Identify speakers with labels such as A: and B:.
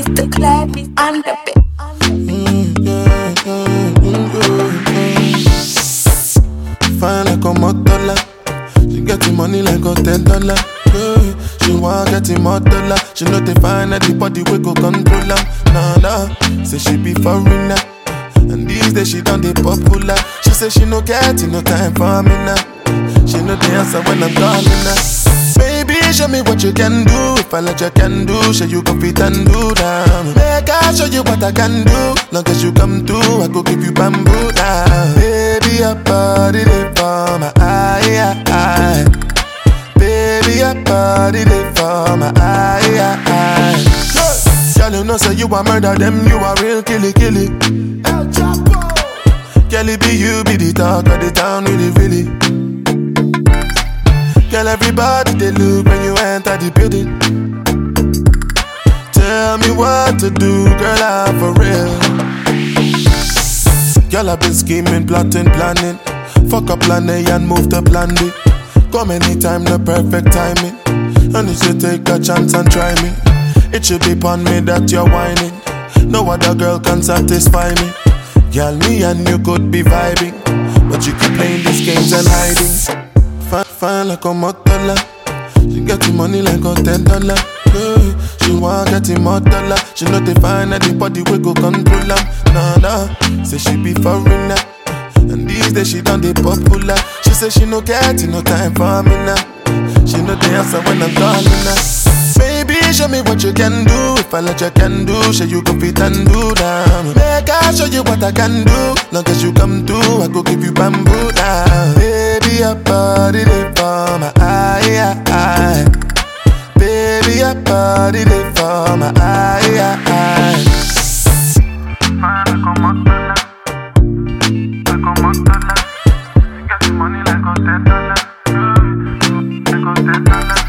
A: Mr. Clevis on the beat.
B: Fine like a motola. She get the money like a ten dollar. Yeah. She want get him more dollar. She know they find anybody we go control her. Nah nah, say she be foreigner. And these days she done the popular. She say she no get no time for me now. She know the answer when I'm calling her. Baby, show me what you can do. If I let you can do, show you go fit and do that. Make I show you what I can do. Long as you come through, I go give you bamboo now. Baby, your body they for my eye, eye. Baby, your body they for my eye, eye. Girl, you know say you a murder them, you a real killy killy. Girl, it be you be the talk of the town, really, really. Girl, everybody they look when you enter the building. Tell me what to do, girl, I'm for real. Girl, I've been scheming, plotting, planning. Fuck up plan A and move to plan B. Come anytime, the perfect timing. And you take a chance and try me. It should be upon me that you're whining. No other girl can satisfy me. Girl, me and you could be vibing. But you keep playing these games and hiding. Fine, like a motola. She get the money like a ten dollar. Yeah. She want get him more. She know they find anybody we go control her. Nah nah, say she be foreigner. And these days she done the popular. She say she no get no time for me now. She know the answer when I'm calling her. Baby, show me what you can do. If I let you can do, show you go fit and do that. Make I show you what I can do. Long as you come through, I go give you bamboo that body, they for my eyes. Fine como como a.